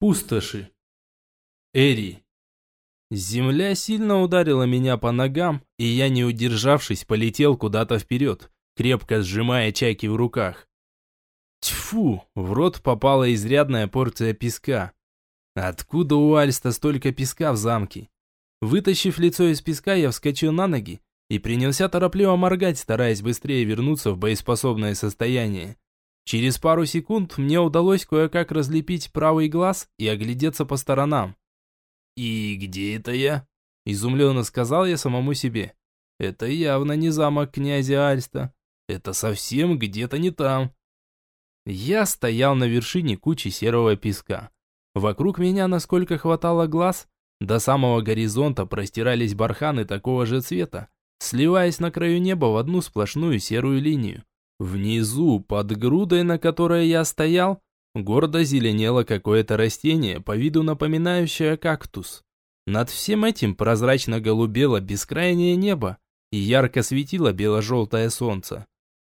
Пустоши. Эри. Земля сильно ударила меня по ногам, и я, не удержавшись, полетел куда-то вперед, крепко сжимая чайки в руках. Тьфу, в рот попала изрядная порция песка. Откуда у Альста столько песка в замке? Вытащив лицо из песка, я вскочил на ноги и принялся торопливо моргать, стараясь быстрее вернуться в боеспособное состояние. Через пару секунд мне удалось кое-как разлепить правый глаз и оглядеться по сторонам. «И где это я?» – изумленно сказал я самому себе. «Это явно не замок князя Альста. Это совсем где-то не там». Я стоял на вершине кучи серого песка. Вокруг меня, насколько хватало глаз, до самого горизонта простирались барханы такого же цвета, сливаясь на краю неба в одну сплошную серую линию. Внизу, под грудой, на которой я стоял, гордо зеленело какое-то растение, по виду напоминающее кактус. Над всем этим прозрачно голубело бескрайнее небо и ярко светило бело-желтое солнце.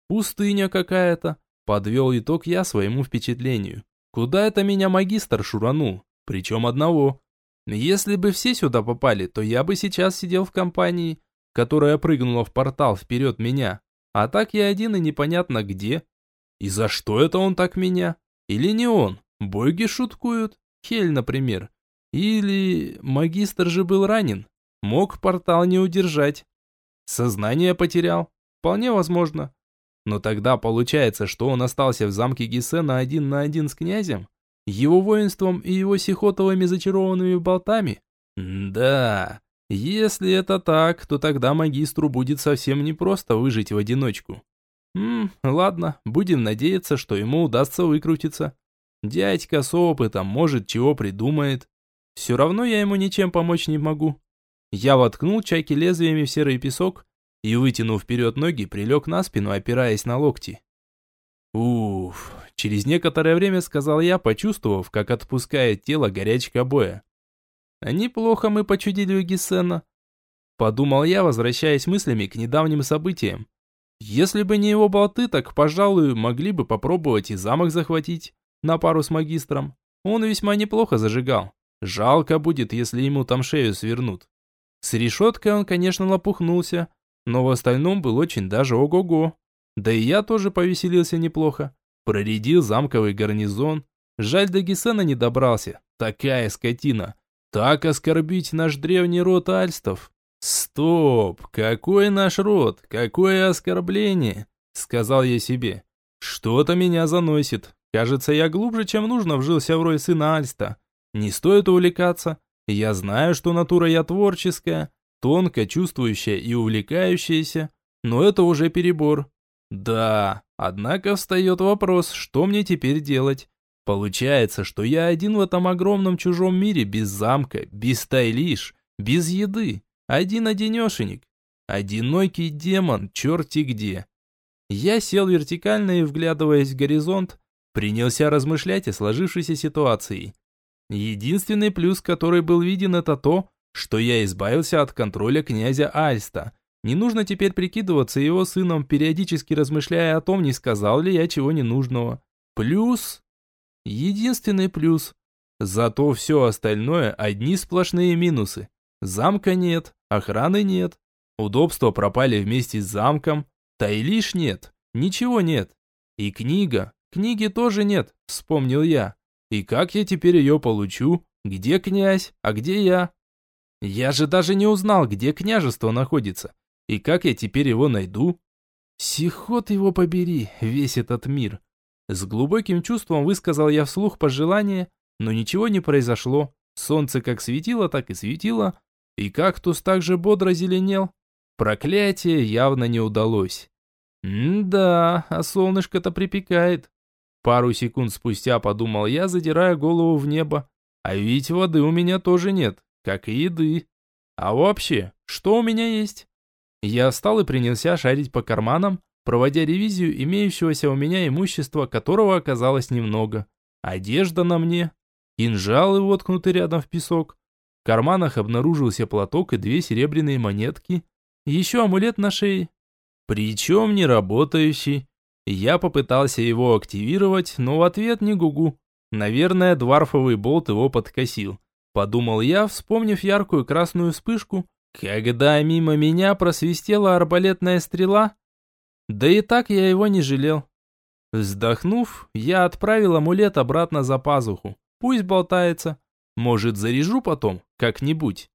Пустыня какая-то, подвел итог я своему впечатлению. Куда это меня магистр шуранул? Причем одного. Если бы все сюда попали, то я бы сейчас сидел в компании, которая прыгнула в портал вперед меня. А так я один и непонятно где. И за что это он так меня? Или не он? Боги шуткуют? Хель, например. Или магистр же был ранен? Мог портал не удержать. Сознание потерял? Вполне возможно. Но тогда получается, что он остался в замке Гесена один на один с князем? Его воинством и его сихотовыми зачарованными болтами? да, если это так, то тогда магистру будет совсем непросто выжить в одиночку. Ммм, ладно, будем надеяться, что ему удастся выкрутиться. Дядька с опытом, может, чего придумает. Все равно я ему ничем помочь не могу. Я воткнул чайки лезвиями в серый песок и, вытянув вперед ноги, прилег на спину, опираясь на локти. Уф, через некоторое время сказал я, почувствовав, как отпускает тело горячка боя. Неплохо мы почудили у Гессена. Подумал я, возвращаясь мыслями к недавним событиям. Если бы не его болты, так, пожалуй, могли бы попробовать и замок захватить, на пару с магистром. Он весьма неплохо зажигал. Жалко будет, если ему там шею свернут. С решеткой он, конечно, лопухнулся, но в остальном был очень даже ого-го. Да и я тоже повеселился неплохо. Проредил замковый гарнизон. Жаль, до Гесена не добрался. Такая скотина. Так оскорбить наш древний род альстов? Стоп, какой наш род? Какое оскорбление? Сказал я себе. Что-то меня заносит. Кажется, я глубже, чем нужно, вжился в роль сына Альста. Не стоит увлекаться. Я знаю, что натура я творческая, тонко чувствующая и увлекающаяся, но это уже перебор. Да, однако встает вопрос, что мне теперь делать? Получается, что я один в этом огромном чужом мире без замка, без тайлиш, без еды. Один-одинешенек. Одинокий демон, черти где. Я сел вертикально и, вглядываясь в горизонт, принялся размышлять о сложившейся ситуации. Единственный плюс, который был виден, это то, что я избавился от контроля князя Альста. Не нужно теперь прикидываться его сыном, периодически размышляя о том, не сказал ли я чего ненужного. Плюс Единственный плюс. Зато все остальное одни сплошные минусы. Замка нет, охраны нет, удобства пропали вместе с замком, тайлиш нет, ничего нет. И книга, книги тоже нет, вспомнил я. И как я теперь ее получу? Где князь, а где я? Я же даже не узнал, где княжество находится. И как я теперь его найду? Сихот его побери, весь этот мир. С глубоким чувством высказал я вслух пожелание, но ничего не произошло. Солнце как светило, так и светило, и кактус также бодро зеленел. Проклятие явно не удалось. М-да, а солнышко-то припекает. Пару секунд спустя подумал я, задирая голову в небо. А ведь воды у меня тоже нет, как и еды. А вообще, что у меня есть? Я встал и принялся шарить по карманам, проводя ревизию имеющегося у меня имущества, которого оказалось немного. Одежда на мне, кинжалы воткнуты рядом в песок. В карманах обнаружился платок и две серебряные монетки. Еще амулет на шее. Причем не работающий. Я попытался его активировать, но в ответ не гугу. Наверное, дварфовый болт его подкосил. Подумал я, вспомнив яркую красную вспышку, когда мимо меня просвистела арбалетная стрела. Да и так я его не жалел. Вздохнув, я отправил амулет обратно за пазуху. Пусть болтается. Может, заряжу потом, как-нибудь.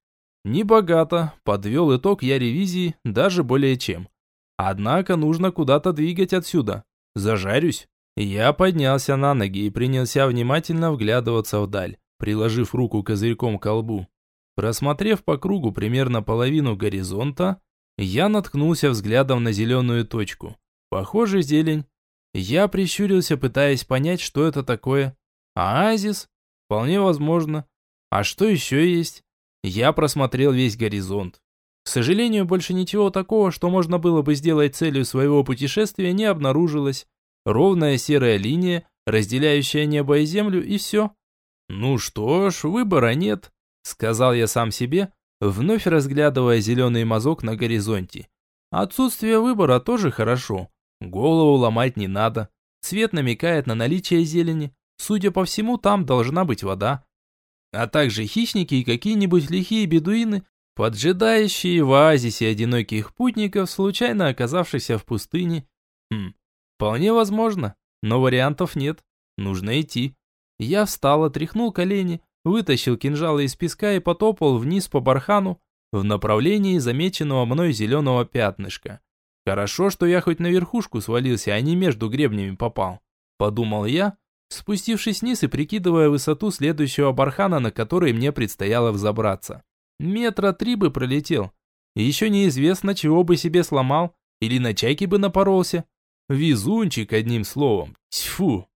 Небогато, подвел итог я ревизии, даже более чем. Однако нужно куда-то двигать отсюда. Зажарюсь. Я поднялся на ноги и принялся внимательно вглядываться вдаль, приложив руку козырьком к колбу. Просмотрев по кругу примерно половину горизонта, я наткнулся взглядом на зеленую точку. Похоже, зелень. Я прищурился, пытаясь понять, что это такое. Оазис? Вполне возможно. А что еще есть? Я просмотрел весь горизонт. К сожалению, больше ничего такого, что можно было бы сделать целью своего путешествия, не обнаружилось. Ровная серая линия, разделяющая небо и землю, и все. Ну что ж, выбора нет, сказал я сам себе, вновь разглядывая зеленый мазок на горизонте. Отсутствие выбора тоже хорошо. Голову ломать не надо. Цвет намекает на наличие зелени. Судя по всему, там должна быть вода. А также хищники и какие-нибудь лихие бедуины, поджидающие в оазисе одиноких путников, случайно оказавшихся в пустыне. Хм, вполне возможно, но вариантов нет. Нужно идти. Я встал, отряхнул колени, вытащил кинжалы из песка и потопал вниз по бархану в направлении замеченного мной зеленого пятнышка. Хорошо, что я хоть на верхушку свалился, а не между гребнями попал. Подумал я, спустившись вниз и прикидывая высоту следующего бархана, на который мне предстояло взобраться. Метра три бы пролетел. И еще неизвестно, чего бы себе сломал, или на чайки бы напоролся. Везунчик, одним словом. Тьфу.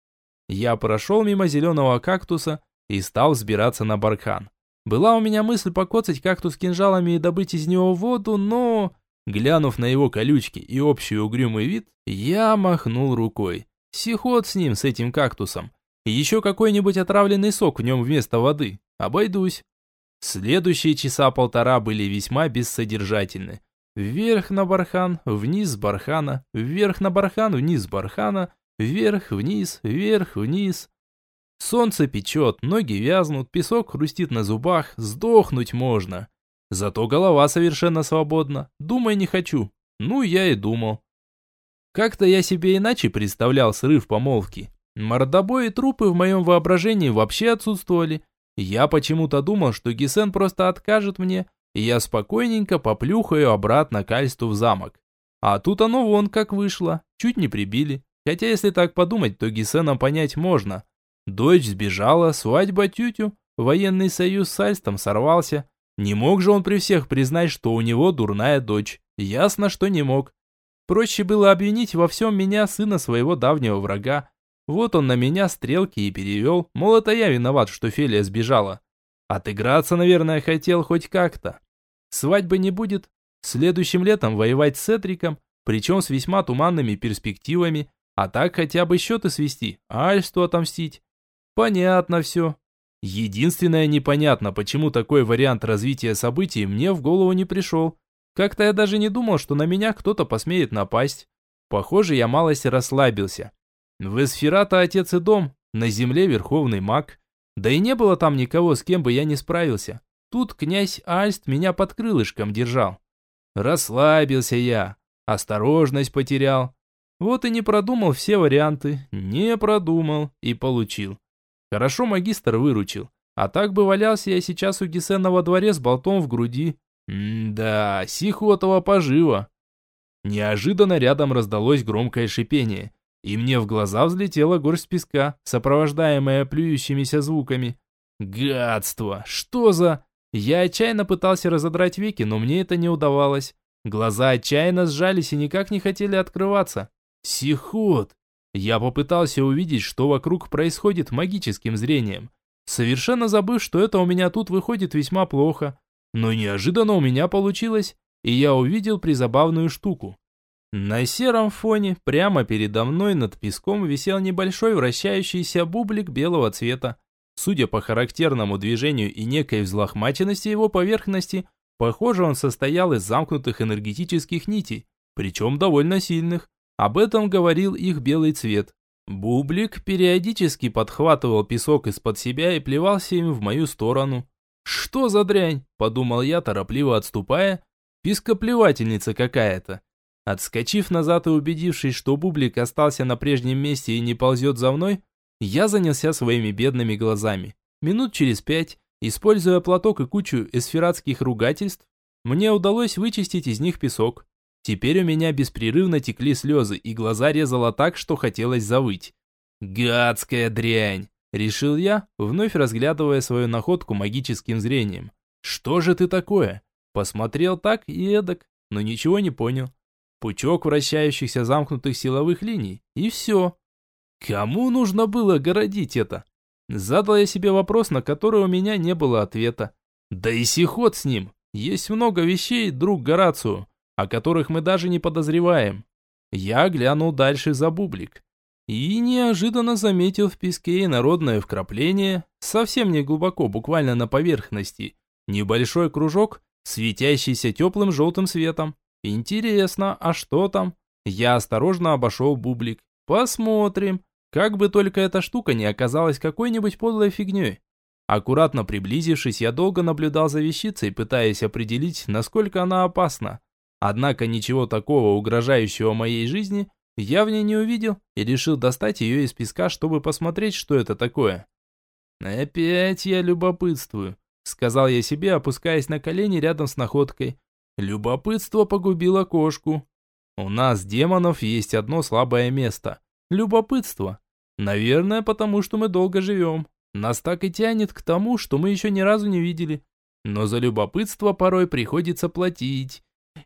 Я прошел мимо зеленого кактуса и стал взбираться на бархан. Была у меня мысль покоцать кактус кинжалами и добыть из него воду, но... Глянув на его колючки и общий угрюмый вид, я махнул рукой. Сихот с ним, с этим кактусом. Еще какой-нибудь отравленный сок в нем вместо воды. Обойдусь. Следующие часа полтора были весьма бессодержательны. Вверх на бархан, вниз бархана, вверх на бархан, вниз бархана, вверх, вниз, вверх, вниз. Солнце печет, ноги вязнут, песок хрустит на зубах, сдохнуть можно. Зато голова совершенно свободна, думай не хочу. Ну, я и думал. Как-то я себе иначе представлял срыв помолвки. Мордобои и трупы в моем воображении вообще отсутствовали. Я почему-то думал, что Гисен просто откажет мне, и я спокойненько поплюхаю обратно Кальсту в замок. А тут оно вон как вышло, чуть не прибили. Хотя если так подумать, то Гисена понять можно. Дочь сбежала, свадьба тютю, военный союз с Альстом сорвался. Не мог же он при всех признать, что у него дурная дочь. Ясно, что не мог. Проще было обвинить во всем меня, сына своего давнего врага. Вот он на меня стрелки и перевел, мол, это я виноват, что Фелия сбежала. Отыграться, наверное, хотел хоть как-то. Свадьбы не будет. Следующим летом воевать с Этриком, причем с весьма туманными перспективами, а так хотя бы счеты свести, Альсту отомстить. Понятно все. Единственное непонятно, почему такой вариант развития событий мне в голову не пришел. Как-то я даже не думал, что на меня кто-то посмеет напасть. Похоже, я малость расслабился. В Эсферата отец и дом, на земле верховный маг. Да и не было там никого, с кем бы я не справился. Тут князь Альст меня под крылышком держал. Расслабился я, осторожность потерял. Вот и не продумал все варианты, не продумал и получил. Хорошо магистр выручил, а так бы валялся я сейчас у Гесена во дворе с болтом в груди, М-да, сихотова пожива. Неожиданно рядом раздалось громкое шипение, и мне в глаза взлетела горсть песка, сопровождаемая плюющимися звуками. Гадство! Что за... Я отчаянно пытался разодрать веки, но мне это не удавалось. Глаза отчаянно сжались и никак не хотели открываться. Сихот! Я попытался увидеть, что вокруг происходит магическим зрением, совершенно забыв, что это у меня тут выходит весьма плохо. Но неожиданно у меня получилось, и я увидел призабавную штуку. На сером фоне, прямо передо мной над песком висел небольшой вращающийся бублик белого цвета. Судя по характерному движению и некой взлохмаченности его поверхности, похоже он состоял из замкнутых энергетических нитей, причем довольно сильных. Об этом говорил их белый цвет. Бублик периодически подхватывал песок из-под себя и плевался им в мою сторону. «Что за дрянь?» – подумал я, торопливо отступая. «Пископлевательница какая-то». Отскочив назад и убедившись, что Бублик остался на прежнем месте и не ползет за мной, я занялся своими бедными глазами. Минут через пять, используя платок и кучу эсфиратских ругательств, мне удалось вычистить из них песок. Теперь у меня беспрерывно текли слезы, и глаза резало так, что хотелось завыть. «Гадская дрянь!» – решил я, вновь разглядывая свою находку магическим зрением. «Что же ты такое?» Посмотрел так и эдак, но ничего не понял. Пучок вращающихся замкнутых силовых линий, и все. Кому нужно было городить это? Задал я себе вопрос, на который у меня не было ответа. Да и сихот с ним. Есть много вещей, друг Горацио, о которых мы даже не подозреваем. Я глянул дальше за бублик. И неожиданно заметил в песке инородное вкрапление, совсем не глубоко, буквально на поверхности. Небольшой кружок, светящийся теплым желтым светом. Интересно, а что там? Я осторожно обошел бублик. Посмотрим. Как бы только эта штука не оказалась какой-нибудь подлой фигней. Аккуратно приблизившись, я долго наблюдал за вещицей, пытаясь определить, насколько она опасна. Однако ничего такого угрожающего моей жизни я в ней не увидел и решил достать ее из песка, чтобы посмотреть, что это такое. «Опять я любопытствую», — сказал я себе, опускаясь на колени рядом с находкой. «Любопытство погубило кошку. У нас, демонов, есть одно слабое место — любопытство. Наверное, потому что мы долго живем. Нас так и тянет к тому, что мы еще ни разу не видели. Но за любопытство порой приходится платить.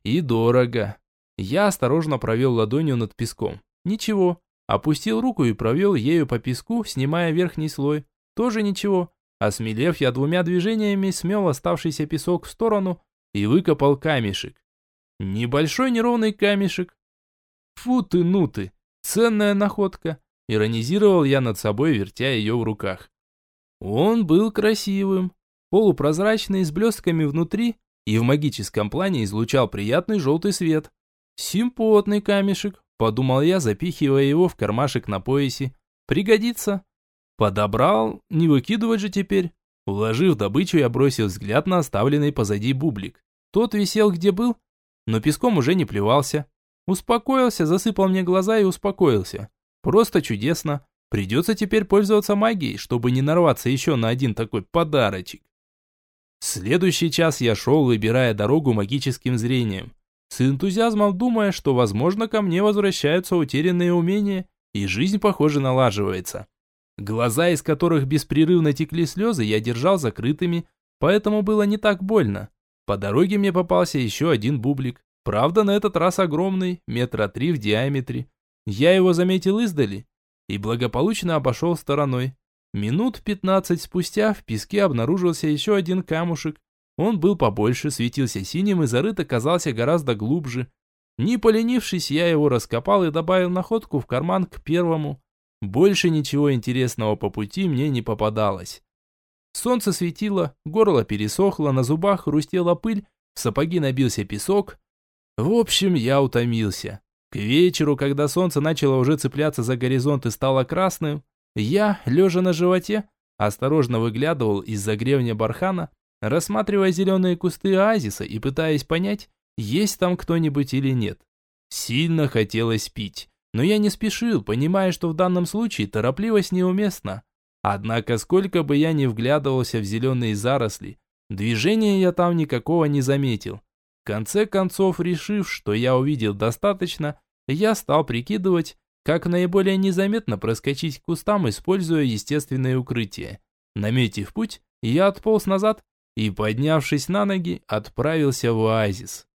И дорого. Я осторожно провел ладонью над песком. Ничего. Опустил руку и провел ею по песку, снимая верхний слой. Тоже ничего. Осмелев, я двумя движениями смел оставшийся песок в сторону и выкопал камешек. Небольшой неровный камешек. Фу ты, ну ты, ценная находка. Иронизировал я над собой, вертя ее в руках. Он был красивым, полупрозрачный, с блестками внутри, и в магическом плане излучал приятный желтый свет. «Симпотный камешек», – подумал я, запихивая его в кармашек на поясе. «Пригодится». Подобрал, не выкидывать же теперь. Уложив добычу, я бросил взгляд на оставленный позади бублик. Тот висел где был, но песком уже не плевался. Успокоился, засыпал мне глаза и успокоился. Просто чудесно. Придется теперь пользоваться магией, чтобы не нарваться еще на один такой подарочек. Следующий час я шел, выбирая дорогу магическим зрением. С энтузиазмом думая, что, возможно, ко мне возвращаются утерянные умения, и жизнь, похоже, налаживается. Глаза, из которых беспрерывно текли слезы, я держал закрытыми, поэтому было не так больно. По дороге мне попался еще один бублик. Правда, на этот раз огромный, метра три в диаметре. Я его заметил издали и благополучно обошел стороной. Минут пятнадцать спустя в песке обнаружился еще один камушек. Он был побольше, светился синим и зарыт оказался гораздо глубже. Не поленившись, я его раскопал и добавил находку в карман к первому. Больше ничего интересного по пути мне не попадалось. Солнце светило, горло пересохло, на зубах хрустела пыль, в сапоги набился песок. В общем, я утомился. К вечеру, когда солнце начало уже цепляться за горизонт и стало красным, я, лежа на животе, осторожно выглядывал из-за гребня бархана, рассматривая зеленые кусты оазиса и пытаясь понять, есть там кто-нибудь или нет. Сильно хотелось пить, но я не спешил, понимая, что в данном случае торопливость неуместна. Однако, сколько бы я ни вглядывался в зеленые заросли, движения я там никакого не заметил конце концов, решив, что я увидел достаточно, я стал прикидывать, как наиболее незаметно проскочить к кустам, используя естественное укрытие. Наметив путь, я отполз назад и, поднявшись на ноги, отправился в оазис.